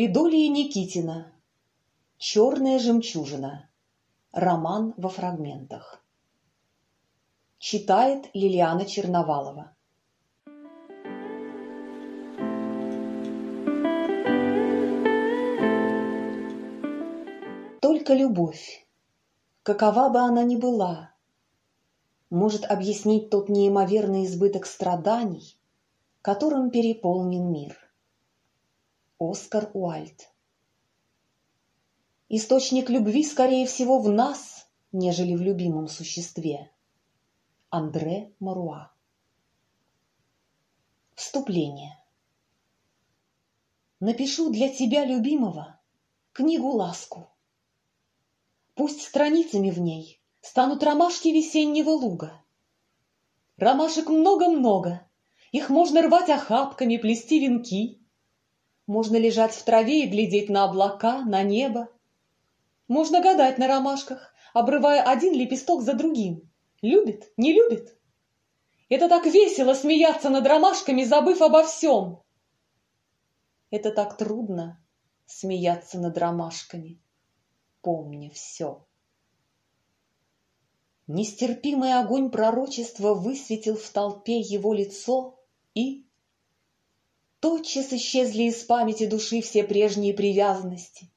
Лидолия Никитина. Черная жемчужина. Роман во фрагментах. Читает Лилиана Черновалова. Только любовь, какова бы она ни была, может объяснить тот неимоверный избыток страданий, которым переполнен мир. Оскар Уальд Источник любви, скорее всего, в нас, нежели в любимом существе. Андре Маруа Вступление Напишу для тебя, любимого, книгу-ласку. Пусть страницами в ней станут ромашки весеннего луга. Ромашек много-много, их можно рвать охапками, плести венки. Можно лежать в траве и глядеть на облака, на небо. Можно гадать на ромашках, обрывая один лепесток за другим. Любит, не любит? Это так весело смеяться над ромашками, забыв обо всем. Это так трудно смеяться над ромашками, помня все. Нестерпимый огонь пророчества высветил в толпе его лицо и Тотчас исчезли из памяти души все прежние привязанности.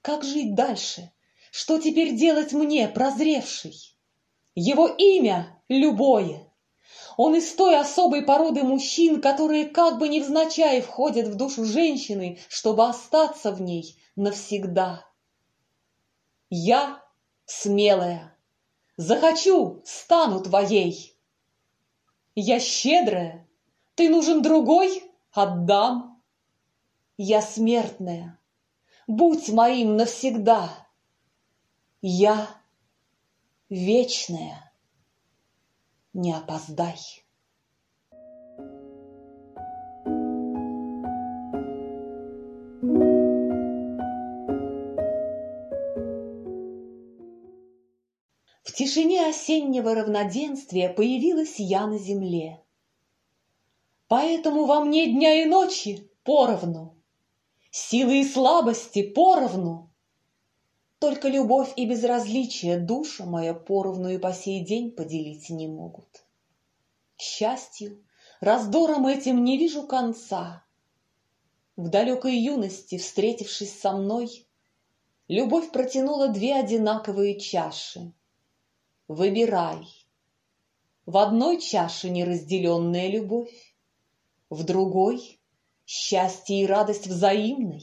Как жить дальше? Что теперь делать мне, прозревший? Его имя — любое. Он из той особой породы мужчин, которые как бы невзначай входят в душу женщины, чтобы остаться в ней навсегда. Я смелая, захочу, стану твоей. Я щедрая, ты нужен другой — отдам. Я смертная, будь моим навсегда. Я вечная, не опоздай. В тишине осеннего равноденствия появилась я на земле. Поэтому во мне дня и ночи поровну, Силы и слабости поровну. Только любовь и безразличие душа моя поровну и по сей день поделить не могут. Счастью, раздором этим не вижу конца. В далекой юности, встретившись со мной, Любовь протянула две одинаковые чаши. Выбирай. В одной чаше неразделенная любовь, в другой — счастье и радость взаимной.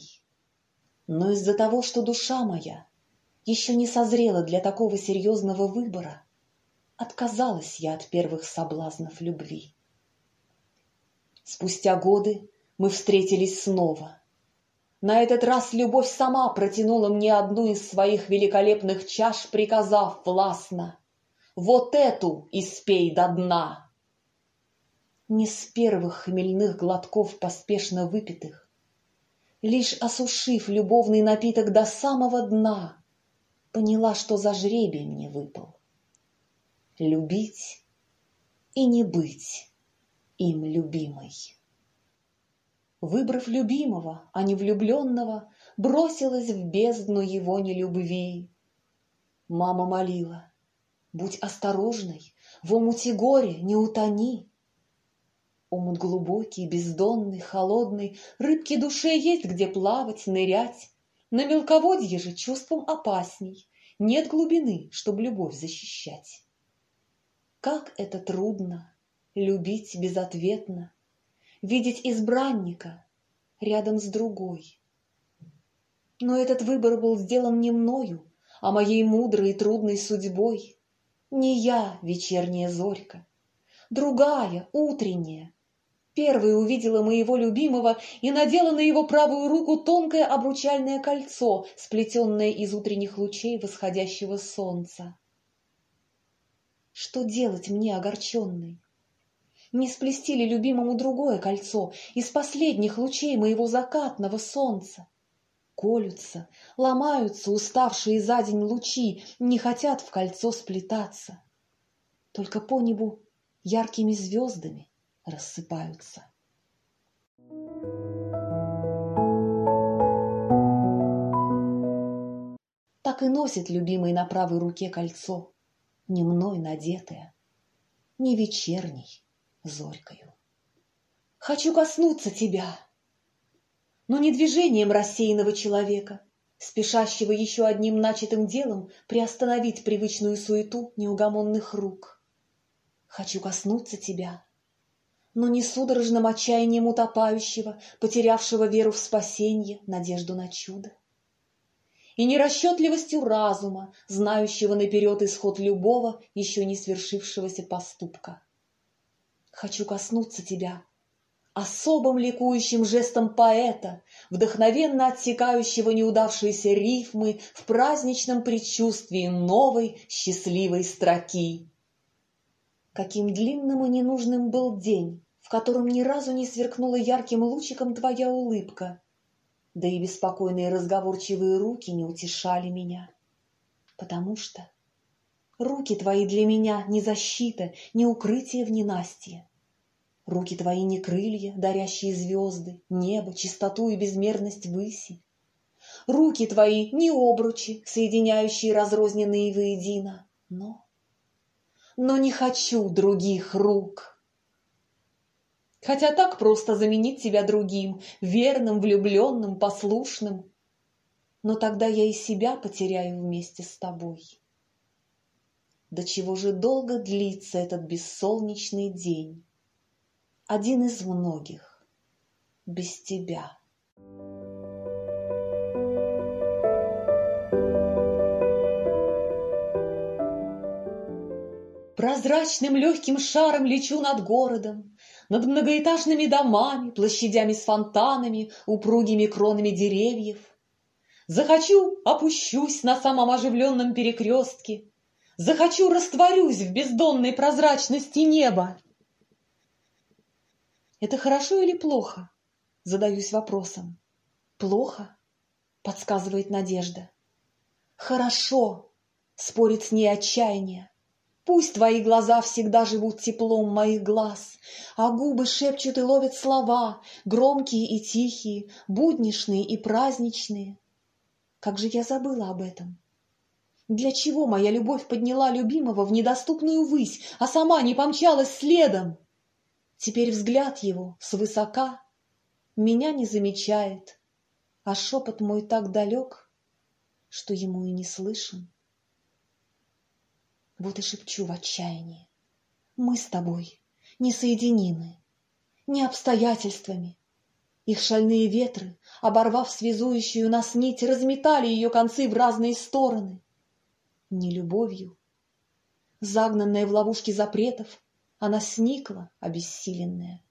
Но из-за того, что душа моя еще не созрела для такого серьезного выбора, отказалась я от первых соблазнов любви. Спустя годы мы встретились снова. На этот раз любовь сама протянула мне одну из своих великолепных чаш, приказав властно «Вот эту испей до дна!» Не с первых хмельных глотков поспешно выпитых, Лишь осушив любовный напиток до самого дна, Поняла, что за жребий мне выпал. Любить и не быть им любимой. Выбрав любимого, а не влюбленного, Бросилась в бездну его нелюбви. Мама молила, будь осторожной, В омуте горе не утони, Омут глубокий, бездонный, холодный, Рыбке душе есть где плавать, нырять. На мелководье же чувством опасней, Нет глубины, чтоб любовь защищать. Как это трудно любить безответно, Видеть избранника рядом с другой. Но этот выбор был сделан не мною, А моей мудрой и трудной судьбой. Не я, вечерняя зорька, Другая, утренняя, Первой увидела моего любимого и надела на его правую руку тонкое обручальное кольцо, сплетенное из утренних лучей восходящего солнца. Что делать мне, огорченной? Не сплести ли любимому другое кольцо из последних лучей моего закатного солнца? Колются, ломаются уставшие за день лучи, не хотят в кольцо сплетаться. Только по небу яркими звездами рассыпаются. Так и носит любимый на правой руке кольцо, не мной надетое, не вечерней зорькою. Хочу коснуться тебя, но не движением рассеянного человека, спешащего еще одним начатым делом приостановить привычную суету неугомонных рук. Хочу коснуться тебя — но не судорожным отчаянием утопающего, потерявшего веру в спасение, надежду на чудо. И нерасчетливостью разума, знающего наперед исход любого, еще не свершившегося поступка. Хочу коснуться тебя, особым ликующим жестом поэта, вдохновенно отсекающего неудавшиеся рифмы в праздничном предчувствии новой счастливой строки. Каким длинным и ненужным был день, в котором ни разу не сверкнула ярким лучиком твоя улыбка, да и беспокойные разговорчивые руки не утешали меня, потому что руки твои для меня не защита, не укрытие в ненастье. Руки твои не крылья, дарящие звезды, небо, чистоту и безмерность выси. Руки твои не обручи, соединяющие разрозненные воедино, но... Но не хочу других рук. Хотя так просто заменить тебя другим, верным, влюбленным, послушным. Но тогда я и себя потеряю вместе с тобой. До чего же долго длится этот бессолнечный день? один из многих, без тебя. Прозрачным легким шаром лечу над городом, Над многоэтажными домами, площадями с фонтанами, Упругими кронами деревьев. Захочу — опущусь на самом оживленном перекрестке, Захочу — растворюсь в бездонной прозрачности неба. Это хорошо или плохо? Задаюсь вопросом. Плохо? Подсказывает Надежда. Хорошо, спорит с ней отчаяние. Пусть твои глаза всегда живут теплом моих глаз, А губы шепчут и ловят слова, Громкие и тихие, буднишные и праздничные. Как же я забыла об этом? Для чего моя любовь подняла любимого в недоступную высь, А сама не помчалась следом? Теперь взгляд его свысока Меня не замечает, А шепот мой так далек, Что ему и не слышен. Вот и шепчу в отчаянии. Мы с тобой не соединимы, Не обстоятельствами. Их шальные ветры, оборвав связующую нас нить, Разметали ее концы в разные стороны. Не любовью, загнанная в ловушки запретов, она сникла, обессиленная.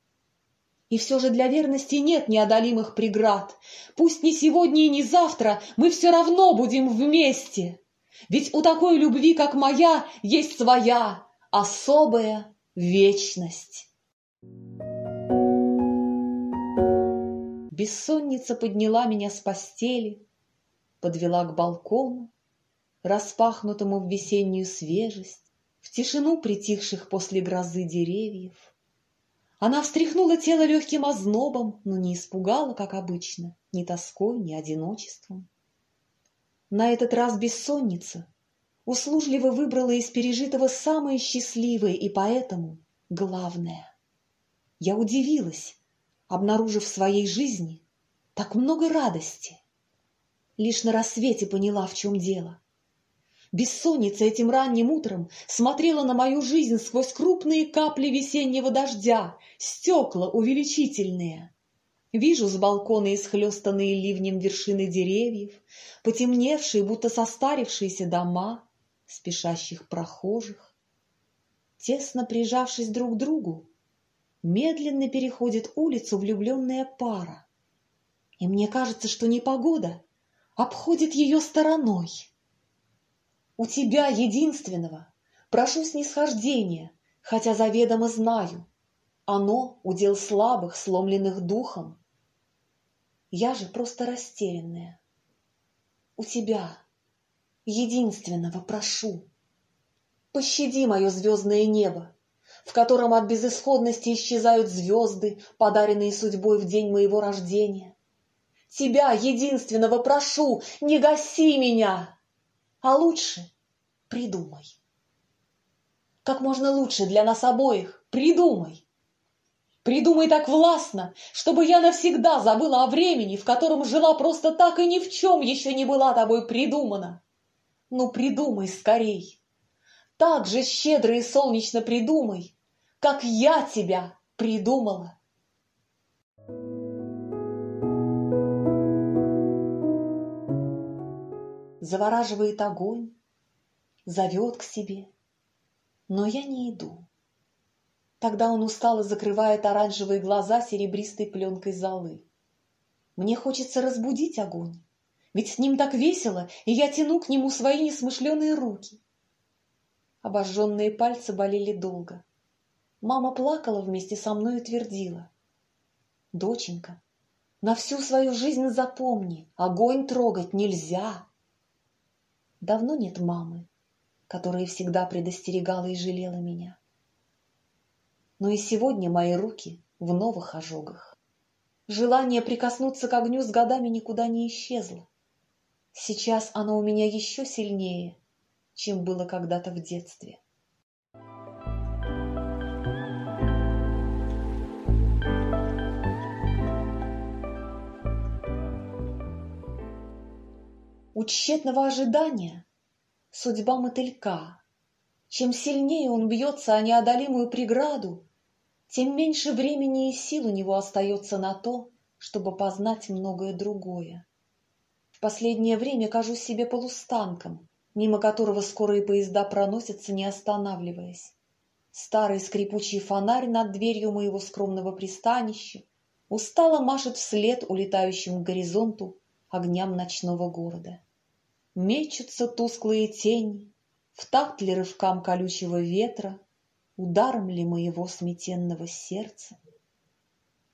И все же для верности нет неодолимых преград. Пусть не сегодня и не завтра, мы все равно будем вместе. Ведь у такой любви, как моя, есть своя особая вечность. Бессонница подняла меня с постели, подвела к балкону, распахнутому в весеннюю свежесть, в тишину притихших после грозы деревьев. Она встряхнула тело легким ознобом, но не испугала, как обычно, ни тоской, ни одиночеством. На этот раз бессонница услужливо выбрала из пережитого самое счастливое и поэтому главное. Я удивилась, обнаружив в своей жизни так много радости. Лишь на рассвете поняла, в чем дело. Бессонница этим ранним утром смотрела на мою жизнь сквозь крупные капли весеннего дождя, стекла увеличительные. Вижу с балкона исхлестанные ливнем вершины деревьев, потемневшие, будто состарившиеся дома, спешащих прохожих. Тесно прижавшись друг к другу, медленно переходит улицу влюбленная пара. И мне кажется, что непогода обходит ее стороной. У тебя, единственного, прошу снисхождения, хотя заведомо знаю, оно — удел слабых, сломленных духом. Я же просто растерянная. У тебя, единственного, прошу, пощади мое звездное небо, в котором от безысходности исчезают звезды, подаренные судьбой в день моего рождения. Тебя, единственного, прошу, не гаси меня! А лучше придумай. Как можно лучше для нас обоих придумай. Придумай так властно, чтобы я навсегда забыла о времени, в котором жила просто так и ни в чем еще не была тобой придумана. Ну, придумай скорей. Так же щедро и солнечно придумай, как я тебя придумала. Завораживает огонь, зовет к себе, но я не иду. Тогда он устало закрывает оранжевые глаза серебристой пленкой золы. Мне хочется разбудить огонь, ведь с ним так весело, и я тяну к нему свои несмышленые руки. Обожженные пальцы болели долго. Мама плакала вместе со мной и твердила. «Доченька, на всю свою жизнь запомни, огонь трогать нельзя!» Давно нет мамы, которая всегда предостерегала и жалела меня но и сегодня мои руки в новых ожогах. Желание прикоснуться к огню с годами никуда не исчезло. Сейчас оно у меня еще сильнее, чем было когда-то в детстве. У тщетного ожидания судьба мотылька. Чем сильнее он бьется о неодолимую преграду, тем меньше времени и сил у него остается на то, чтобы познать многое другое. В последнее время кажусь себе полустанком, мимо которого скорые поезда проносятся, не останавливаясь. Старый скрипучий фонарь над дверью моего скромного пристанища устало машет вслед улетающим к горизонту огням ночного города. Мечутся тусклые тени, в такт ли рывкам колючего ветра, ударом ли моего сметенного сердца?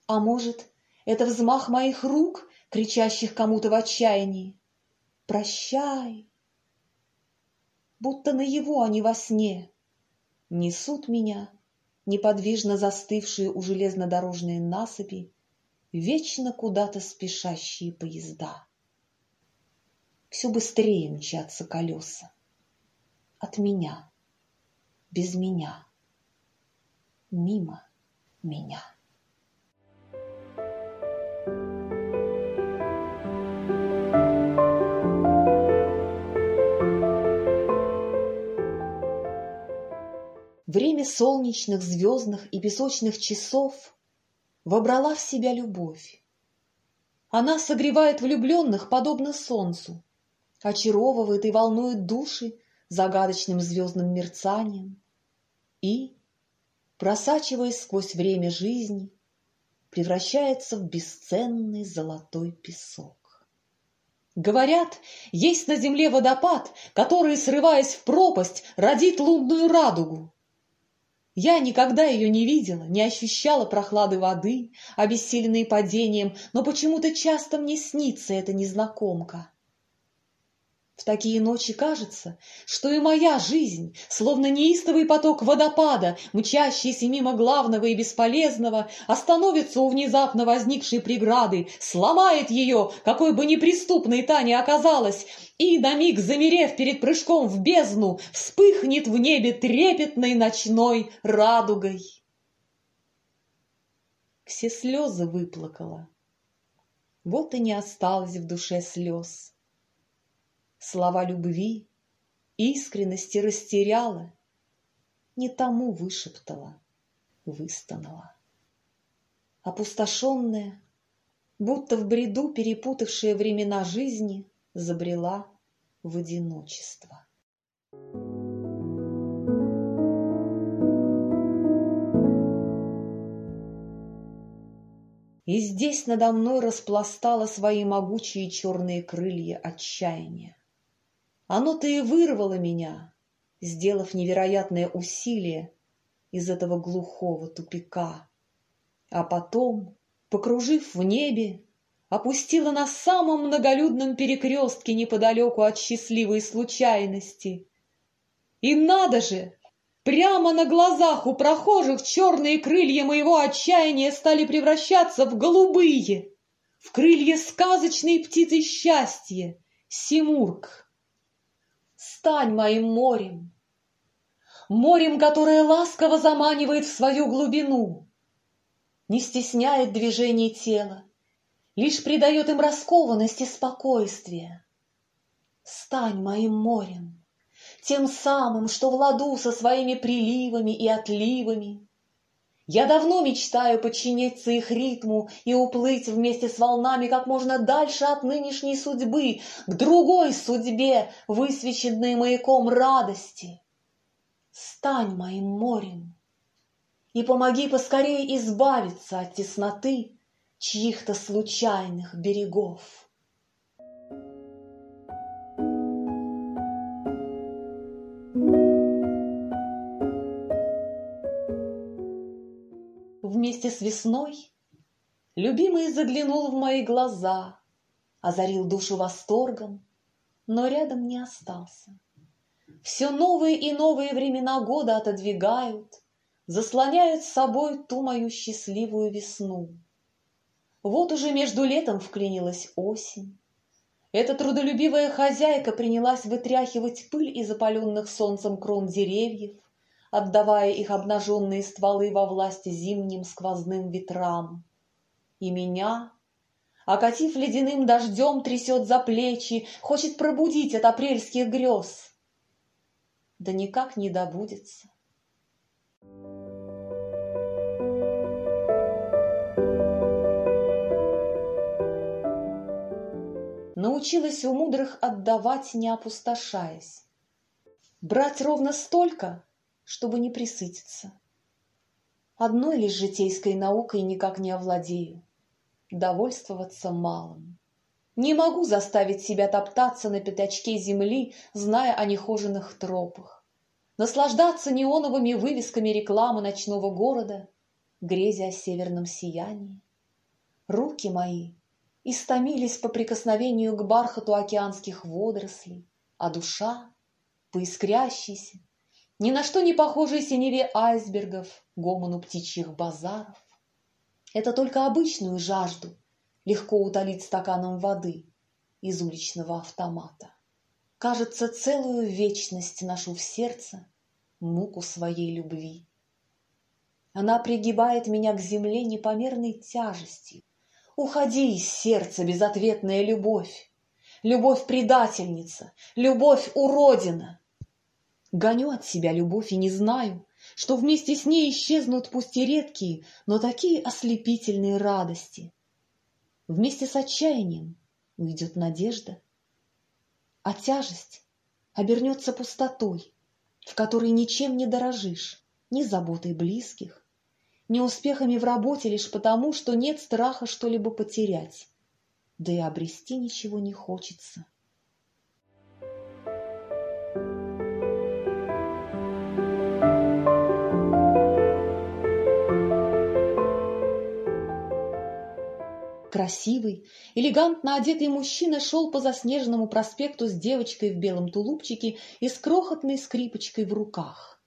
А может, это взмах моих рук, кричащих кому-то в отчаянии? Прощай! Будто наяву, а не во сне, несут меня, неподвижно застывшие у железнодорожной насыпи, вечно куда-то спешащие поезда. Все быстрее мчатся колеса. От меня, без меня мимо меня. Время солнечных, звездных и песочных часов вобрала в себя любовь. Она согревает влюбленных, подобно солнцу, очаровывает и волнует души загадочным звездным мерцанием и, просачиваясь сквозь время жизни, превращается в бесценный золотой песок. Говорят, есть на земле водопад, который, срываясь в пропасть, родит лунную радугу. Я никогда ее не видела, не ощущала прохлады воды, обессиленной падением, но почему-то часто мне снится эта незнакомка. В такие ночи кажется, что и моя жизнь, словно неистовый поток водопада, мчащийся мимо главного и бесполезного, остановится у внезапно возникшей преграды, сломает ее, какой бы неприступной та ни оказалась, и, на миг замерев перед прыжком в бездну, вспыхнет в небе трепетной ночной радугой. Все слезы выплакала. Вот и не осталось в душе слез слова любви, искренности растеряла, не тому вышептала, выстонала. Опустошенная, будто в бреду перепутавшая времена жизни, забрела в одиночество. И здесь надо мной распластало свои могучие черные крылья отчаяния. Оно-то и вырвало меня, сделав невероятное усилие из этого глухого тупика. А потом, покружив в небе, опустила на самом многолюдном перекрестке неподалеку от счастливой случайности. И надо же! Прямо на глазах у прохожих черные крылья моего отчаяния стали превращаться в голубые, в крылья сказочной птицы счастья, Симург. Стань моим морем. Морем, которое ласково заманивает в свою глубину, не стесняет движений тела, лишь придает им раскованность и спокойствие. Стань моим морем, тем самым, что в ладу со своими приливами и отливами. Я давно мечтаю подчиниться их ритму и уплыть вместе с волнами как можно дальше от нынешней судьбы, к другой судьбе, высвеченной маяком радости. Стань моим морем и помоги поскорее избавиться от тесноты чьих-то случайных берегов. Вместе с весной, Любимый заглянул в мои глаза, Озарил душу восторгом, но рядом не остался. Все новые и новые времена года отодвигают, Заслоняют с собой ту мою счастливую весну. Вот уже между летом вклинилась осень. Эта трудолюбивая хозяйка принялась вытряхивать пыль из опаленных солнцем крон деревьев, отдавая их обнаженные стволы во власти зимним сквозным ветрам. И меня, окатив ледяным дождем, трясет за плечи, хочет пробудить от апрельских грез. Да никак не добудется. Научилась у мудрых отдавать, не опустошаясь. Брать ровно столько, чтобы не присытиться. Одной лишь житейской наукой никак не овладею. Довольствоваться малым. Не могу заставить себя топтаться на пятачке земли, зная о нехоженных тропах. Наслаждаться неоновыми вывесками рекламы ночного города, грезя о северном сиянии. Руки мои истомились по прикосновению к бархату океанских водорослей, а душа, по искрящейся, ни на что не похожей синеве айсбергов, гомону птичьих базаров. Это только обычную жажду легко утолить стаканом воды из уличного автомата. Кажется, целую вечность ношу в сердце муку своей любви. Она пригибает меня к земле непомерной тяжестью. Уходи из сердца, безответная любовь, любовь-предательница, любовь-уродина. Гоню от себя любовь и не знаю, что вместе с ней исчезнут пусть и редкие, но такие ослепительные радости. Вместе с отчаянием уйдет надежда, а тяжесть обернется пустотой, в которой ничем не дорожишь, ни заботой близких, ни успехами в работе лишь потому, что нет страха что-либо потерять, да и обрести ничего не хочется. Красивый, элегантно одетый мужчина шел по заснеженному проспекту с девочкой в белом тулупчике и с крохотной скрипочкой в руках.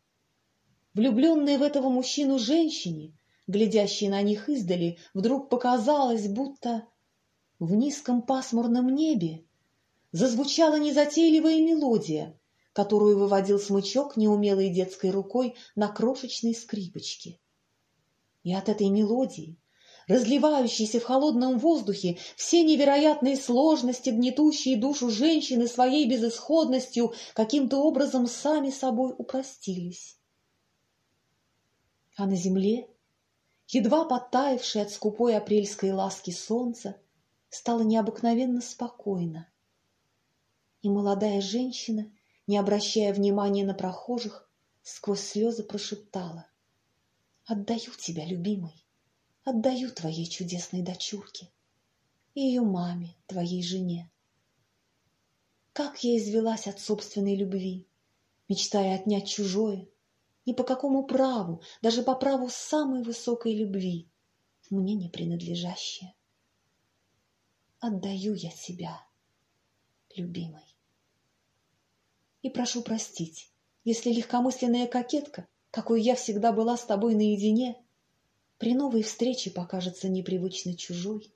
Влюбленные в этого мужчину женщине, глядящие на них издали, вдруг показалось, будто в низком пасмурном небе зазвучала незатейливая мелодия, которую выводил смычок неумелой детской рукой на крошечной скрипочке. И от этой мелодии разливающиеся в холодном воздухе, все невероятные сложности, гнетущие душу женщины своей безысходностью, каким-то образом сами собой упростились. А на земле, едва подтаявшее от скупой апрельской ласки солнца, стало необыкновенно спокойно. И молодая женщина, не обращая внимания на прохожих, сквозь слезы прошептала «Отдаю тебя, любимый, отдаю твоей чудесной дочурке и ее маме, твоей жене. Как я извелась от собственной любви, мечтая отнять чужое, ни по какому праву, даже по праву самой высокой любви, мне не принадлежащее. Отдаю я себя, любимой. И прошу простить, если легкомысленная кокетка, какой я всегда была с тобой наедине, при новой встрече покажется непривычно чужой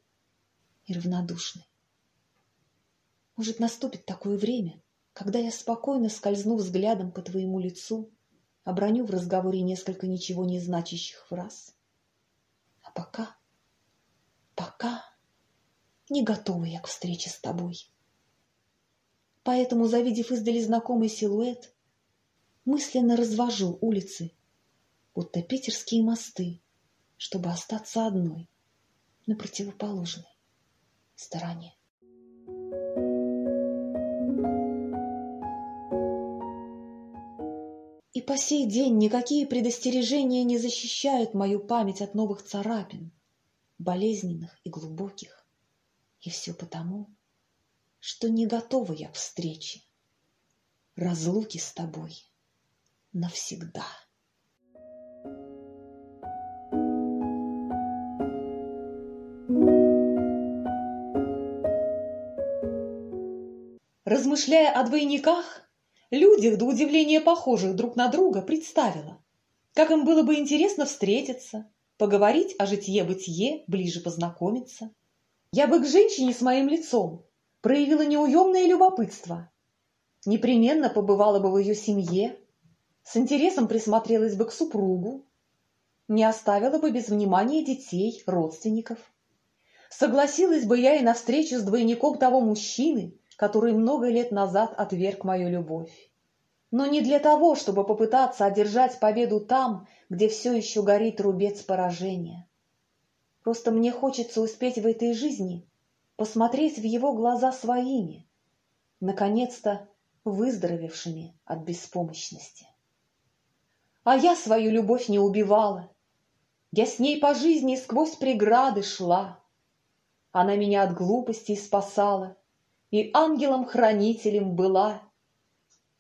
и равнодушной. Может, наступит такое время, когда я спокойно скользну взглядом по твоему лицу, оброню в разговоре несколько ничего не значащих фраз. А пока, пока не готова я к встрече с тобой. Поэтому, завидев издали знакомый силуэт, мысленно развожу улицы, будто питерские мосты, чтобы остаться одной на противоположной стороне. И по сей день никакие предостережения не защищают мою память от новых царапин, болезненных и глубоких. И все потому, что не готова я к встрече, разлуки с тобой навсегда. Размышляя о двойниках, людях до удивления похожих друг на друга, представила, как им было бы интересно встретиться, поговорить о житье-бытие, ближе познакомиться. Я бы к женщине с моим лицом проявила неуемное любопытство. Непременно побывала бы в ее семье, с интересом присмотрелась бы к супругу, не оставила бы без внимания детей, родственников. Согласилась бы я и на встречу с двойником того мужчины, который много лет назад отверг мою любовь. Но не для того, чтобы попытаться одержать победу там, где все еще горит рубец поражения. Просто мне хочется успеть в этой жизни посмотреть в его глаза своими, наконец-то выздоровевшими от беспомощности. А я свою любовь не убивала. Я с ней по жизни сквозь преграды шла. Она меня от глупостей спасала и ангелом-хранителем была.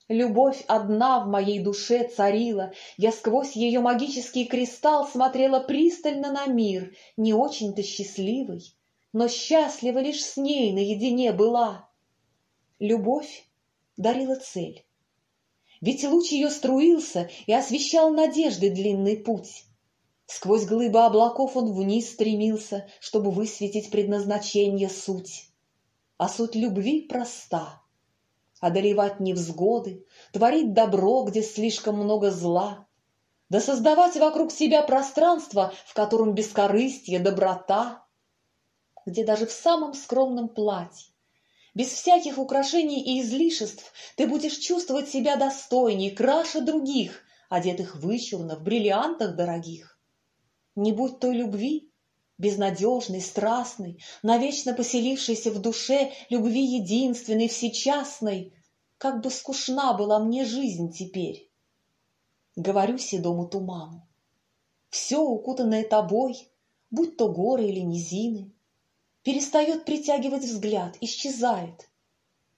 Любовь одна в моей душе царила, я сквозь ее магический кристалл смотрела пристально на мир, не очень-то счастливый, но счастлива лишь с ней наедине была. Любовь дарила цель. Ведь луч ее струился и освещал надежды длинный путь. Сквозь глыбы облаков он вниз стремился, чтобы высветить предназначение суть. А суть любви проста. Одолевать невзгоды, творить добро, где слишком много зла, да создавать вокруг себя пространство, в котором бескорыстие, доброта, где даже в самом скромном платье, без всяких украшений и излишеств, ты будешь чувствовать себя достойней, краше других, одетых вычурно, в бриллиантах дорогих. Не будь той любви, безнадежной, страстной, навечно поселившейся в душе, любви единственной, всечастной, как бы скучна была мне жизнь теперь. Говорю седому туману. Все, укутанное тобой, будь то горы или низины, перестает притягивать взгляд, исчезает.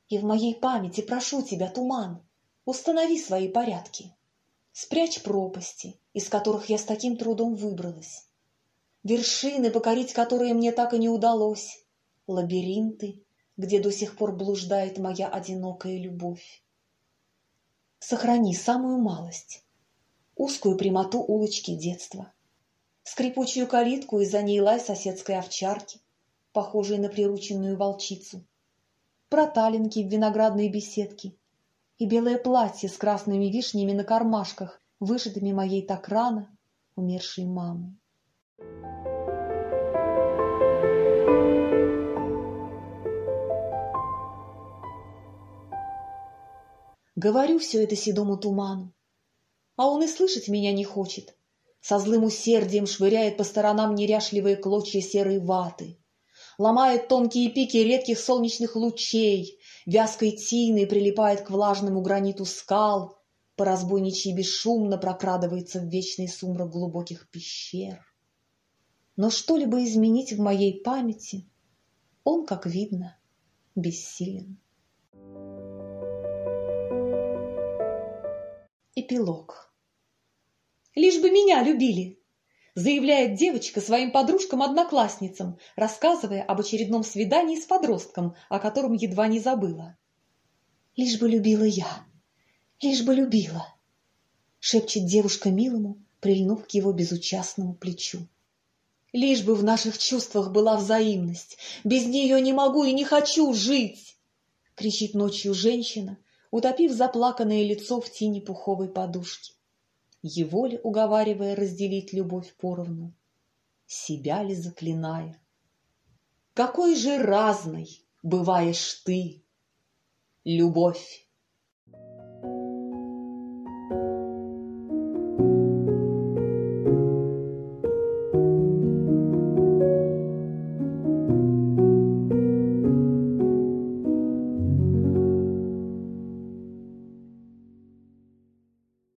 И в моей памяти прошу тебя, туман, установи свои порядки. Спрячь пропасти, из которых я с таким трудом выбралась. Вершины, покорить которые мне так и не удалось. Лабиринты, где до сих пор блуждает моя одинокая любовь. Сохрани самую малость, узкую прямоту улочки детства, скрипучую калитку и за ней лай соседской овчарки, похожей на прирученную волчицу, проталинки в виноградной беседке и белое платье с красными вишнями на кармашках, вышитыми моей так рано умершей мамой. Говорю все это седому туману, а он и слышать меня не хочет. Со злым усердием швыряет по сторонам неряшливые клочья серой ваты, ломает тонкие пики редких солнечных лучей, вязкой тиной прилипает к влажному граниту скал, по разбойничьи бесшумно прокрадывается в вечный сумрак глубоких пещер. Но что-либо изменить в моей памяти он, как видно, бессилен. Эпилог. Лишь бы меня любили, заявляет девочка своим подружкам-одноклассницам, рассказывая об очередном свидании с подростком, о котором едва не забыла. «Лишь бы любила я, лишь бы любила», — шепчет девушка милому, прильнув к его безучастному плечу. «Лишь бы в наших чувствах была взаимность, без нее не могу и не хочу жить!» — кричит ночью женщина, утопив заплаканное лицо в тени пуховой подушки. Его ли уговаривая разделить любовь поровну? Себя ли заклиная? Какой же разной бываешь ты, любовь!